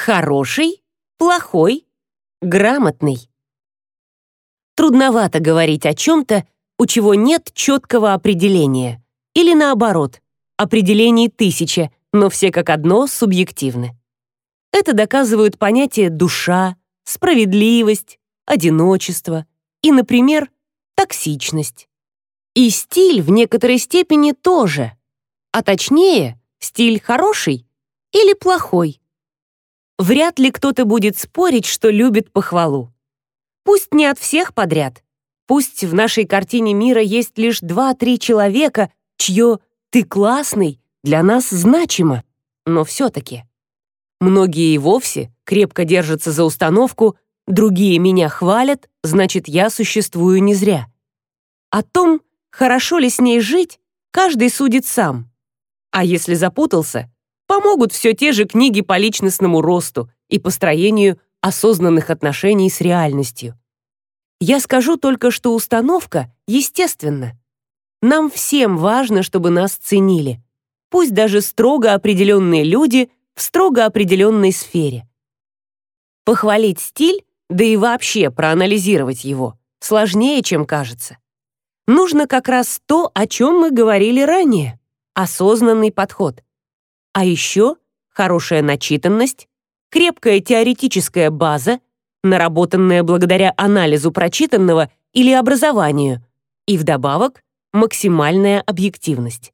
Хороший, плохой, грамотный. Трудновато говорить о чем-то, у чего нет четкого определения. Или наоборот, определений тысяча, но все как одно субъективны. Это доказывают понятия душа, справедливость, одиночество и, например, токсичность. И стиль в некоторой степени тоже. А точнее, стиль хороший или плохой. Вряд ли кто-то будет спорить, что любит похвалу. Пусть не от всех подряд. Пусть в нашей картине мира есть лишь два-три человека, чье «ты классный» для нас значимо, но все-таки. Многие и вовсе крепко держатся за установку «другие меня хвалят, значит, я существую не зря». О том, хорошо ли с ней жить, каждый судит сам. А если запутался, помогут все те же книги по личностному росту и построению осознанных отношений с реальностью. Я скажу только, что установка естественна. Нам всем важно, чтобы нас ценили. Пусть даже строго определенные люди в строго определенной сфере. Похвалить стиль, да и вообще проанализировать его, сложнее, чем кажется. Нужно как раз то, о чем мы говорили ранее — осознанный подход. А еще хорошая начитанность, крепкая теоретическая база, наработанная благодаря анализу прочитанного или образованию, и вдобавок максимальная объективность.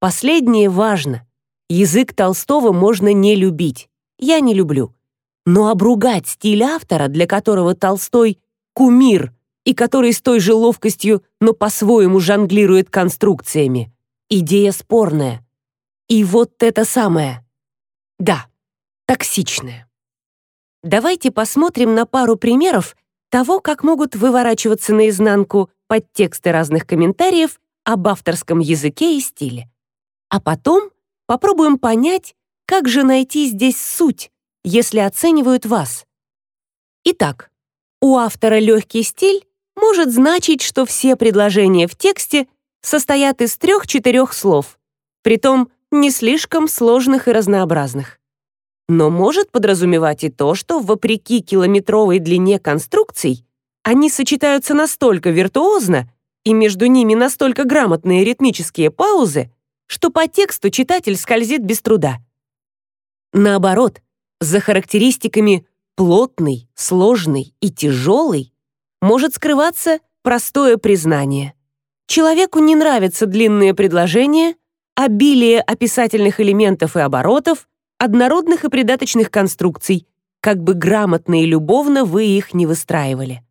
Последнее важно. Язык Толстого можно не любить. Я не люблю. Но обругать стиль автора, для которого Толстой — кумир, и который с той же ловкостью, но по-своему жонглирует конструкциями, идея спорная. И вот это самое. Да, токсичное. Давайте посмотрим на пару примеров того, как могут выворачиваться наизнанку подтексты разных комментариев об авторском языке и стиле. А потом попробуем понять, как же найти здесь суть, если оценивают вас. Итак, у автора легкий стиль может значить, что все предложения в тексте состоят из трех-четырех слов, притом не слишком сложных и разнообразных. Но может подразумевать и то, что, вопреки километровой длине конструкций, они сочетаются настолько виртуозно и между ними настолько грамотные ритмические паузы, что по тексту читатель скользит без труда. Наоборот, за характеристиками «плотный», «сложный» и «тяжелый» может скрываться простое признание. Человеку не нравятся длинные предложения, обилие описательных элементов и оборотов, однородных и придаточных конструкций, как бы грамотно и любовно вы их не выстраивали.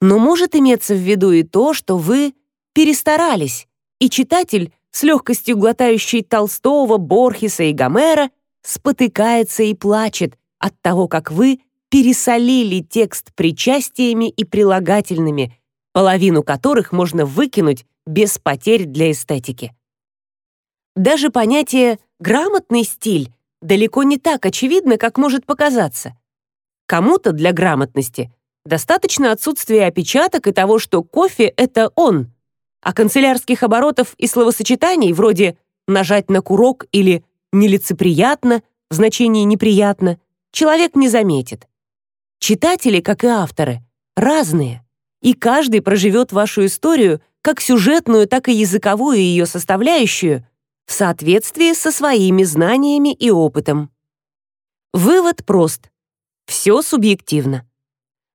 Но может иметься в виду и то, что вы перестарались, и читатель с легкостью глотающий Толстого, Борхеса и Гомера, спотыкается и плачет от того, как вы пересолили текст причастиями и прилагательными, половину которых можно выкинуть без потерь для эстетики. Даже понятие «грамотный стиль» далеко не так очевидно, как может показаться. Кому-то для грамотности достаточно отсутствия опечаток и того, что кофе — это он, а канцелярских оборотов и словосочетаний вроде «нажать на курок» или «нелицеприятно» в значении «неприятно» человек не заметит. Читатели, как и авторы, разные, и каждый проживет вашу историю как сюжетную, так и языковую ее составляющую в соответствии со своими знаниями и опытом. Вывод прост. Все субъективно.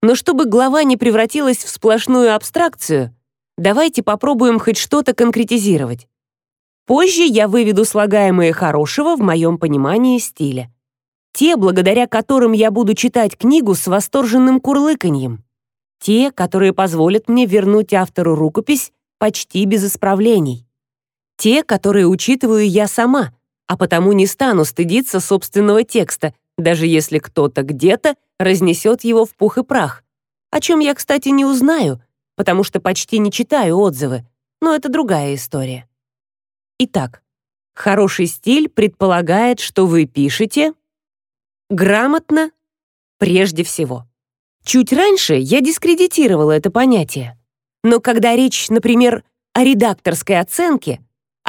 Но чтобы глава не превратилась в сплошную абстракцию, давайте попробуем хоть что-то конкретизировать. Позже я выведу слагаемые хорошего в моем понимании стиля. Те, благодаря которым я буду читать книгу с восторженным курлыканьем. Те, которые позволят мне вернуть автору рукопись почти без исправлений. Те, которые учитываю я сама, а потому не стану стыдиться собственного текста, даже если кто-то где-то разнесет его в пух и прах. О чем я, кстати, не узнаю, потому что почти не читаю отзывы, но это другая история. Итак, хороший стиль предполагает, что вы пишете грамотно прежде всего. Чуть раньше я дискредитировала это понятие. Но когда речь, например, о редакторской оценке,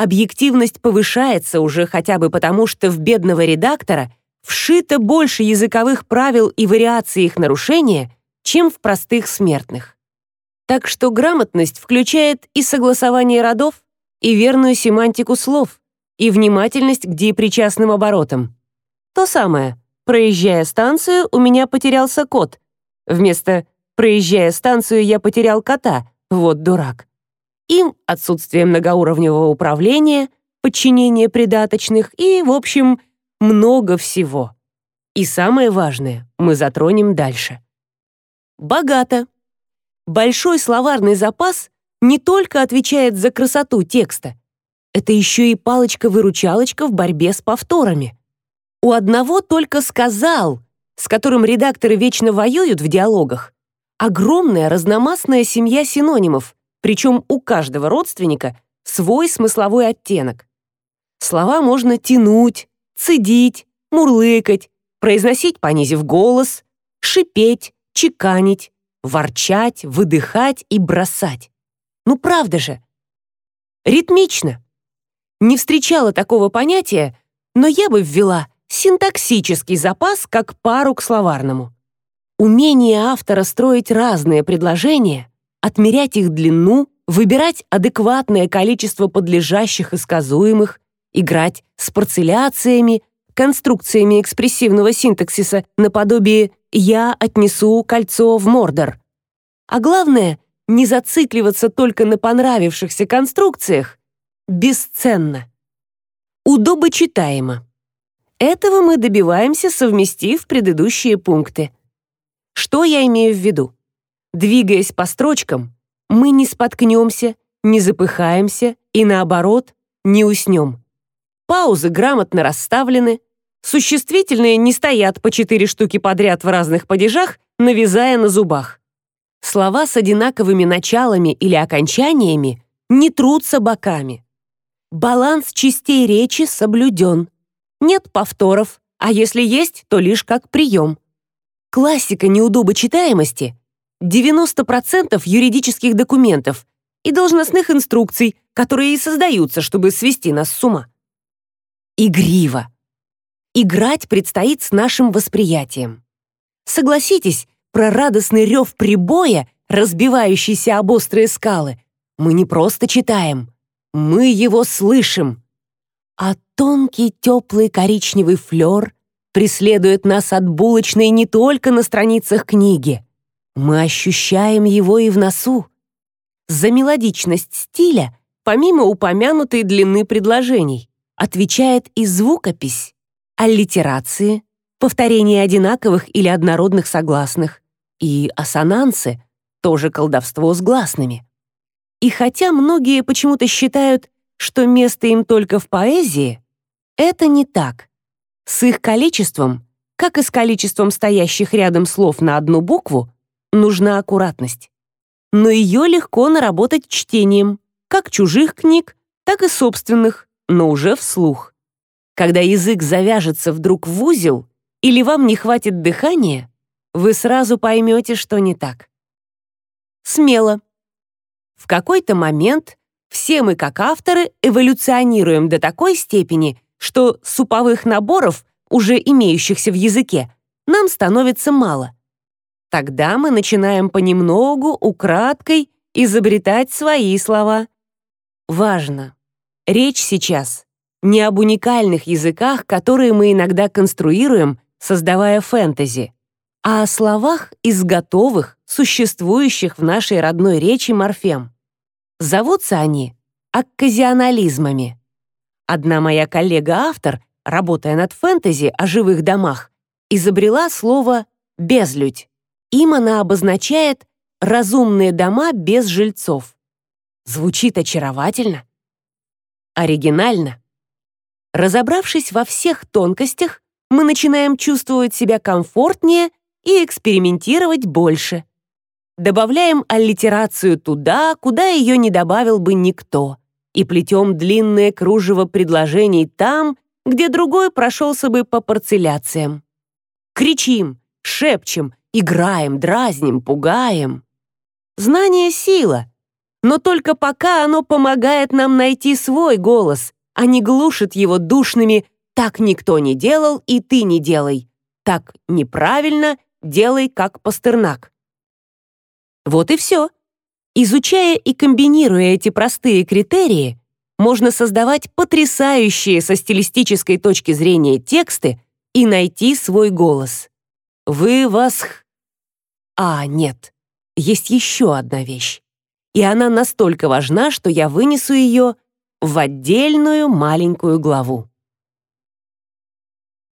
объективность повышается уже хотя бы потому, что в бедного редактора вшито больше языковых правил и вариаций их нарушения, чем в простых смертных. Так что грамотность включает и согласование родов, и верную семантику слов, и внимательность к депричастным оборотам. То самое. Проезжая станцию, у меня потерялся кот. Вместо «проезжая станцию, я потерял кота», вот дурак. Им отсутствие многоуровневого управления, подчинение придаточных и, в общем, много всего. И самое важное мы затронем дальше. Богато. Большой словарный запас не только отвечает за красоту текста, это еще и палочка-выручалочка в борьбе с повторами. У одного только сказал, с которым редакторы вечно воюют в диалогах, огромная разномастная семья синонимов, причем у каждого родственника свой смысловой оттенок. Слова можно тянуть, цедить, мурлыкать, произносить, понизив голос, шипеть, чеканить, ворчать, выдыхать и бросать. Ну правда же. Ритмично. Не встречала такого понятия, но я бы ввела синтаксический запас как пару к словарному. Умение автора строить разные предложения, отмерять их длину, выбирать адекватное количество подлежащих и сказуемых, играть с парцеляциями, конструкциями экспрессивного синтаксиса наподобие «я отнесу кольцо в Мордор». А главное, не зацикливаться только на понравившихся конструкциях, бесценно. Удобочитаемо. Этого мы добиваемся, совместив предыдущие пункты. Что я имею в виду? Двигаясь по строчкам, мы не споткнемся, не запыхаемся и, наоборот, не уснем. Паузы грамотно расставлены, существительные не стоят по четыре штуки подряд в разных падежах, навязая на зубах. Слова с одинаковыми началами или окончаниями не трутся боками. Баланс частей речи соблюден. Нет повторов, а если есть, то лишь как прием. Классика неудобочитаемости — 90% юридических документов и должностных инструкций, которые и создаются, чтобы свести нас с ума. Игриво. Играть предстоит с нашим восприятием. Согласитесь, про радостный рев прибоя, разбивающийся об острые скалы, мы не просто читаем, мы его слышим. А тонкий теплый коричневый флер преследует нас от булочной не только на страницах книги. Мы ощущаем его и в носу. За мелодичность стиля, помимо упомянутой длины предложений, отвечает и звукопись, аллитерации, повторение одинаковых или однородных согласных, и ассонансы, тоже колдовство с гласными. И хотя многие почему-то считают, что место им только в поэзии, это не так. С их количеством, как и с количеством стоящих рядом слов на одну букву, нужна аккуратность. Но ее легко наработать чтением, как чужих книг, так и собственных, но уже вслух. Когда язык завяжется вдруг в узел или вам не хватит дыхания, вы сразу поймете, что не так. Смело. В какой-то момент все мы, как авторы, эволюционируем до такой степени, что суповых наборов, уже имеющихся в языке, нам становится мало. Тогда мы начинаем понемногу, украдкой, изобретать свои слова. Важно. Речь сейчас не об уникальных языках, которые мы иногда конструируем, создавая фэнтези, а о словах из готовых, существующих в нашей родной речи морфем. Зовутся они акказионализмами. Одна моя коллега-автор, работая над фэнтези о живых домах, изобрела слово «безлюдь». Им она обозначает «разумные дома без жильцов». Звучит очаровательно. Оригинально. Разобравшись во всех тонкостях, мы начинаем чувствовать себя комфортнее и экспериментировать больше. Добавляем аллитерацию туда, куда ее не добавил бы никто, и плетем длинное кружево предложений там, где другой прошелся бы по парцеляциям. Кричим, шепчем, играем, дразним, пугаем. Знание — сила, но только пока оно помогает нам найти свой голос, а не глушит его душными «так никто не делал, и ты не делай», «так неправильно, делай как Пастернак». Вот и все. Изучая и комбинируя эти простые критерии, можно создавать потрясающие со стилистической точки зрения тексты и найти свой голос. Вы восх... А, нет, есть еще одна вещь. И она настолько важна, что я вынесу ее в отдельную маленькую главу.